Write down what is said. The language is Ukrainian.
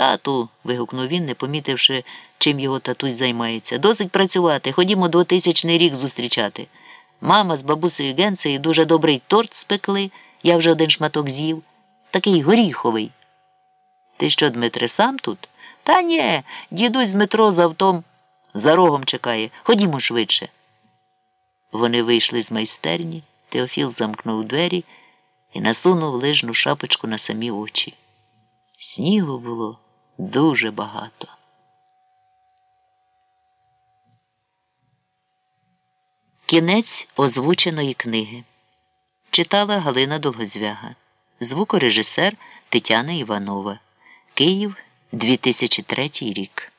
Тату. вигукнув він, не помітивши, чим його татусь займається. Досить працювати. Ходімо двотисячний рік зустрічати. Мама з бабусею Генцею дуже добрий торт спекли, я вже один шматок з'їв. Такий горіховий. Ти що, Дмитре, сам тут? Та ні, дідусь з метро з автом за рогом чекає. Ходімо швидше. Вони вийшли з майстерні, Теофіл замкнув двері і насунув лижну шапочку на самі очі. Снігу було дуже багато. Кінець озвученої книги читала Галина Долгозвяга, звукорежисер Тетяна Іванова. Київ 2003 рік.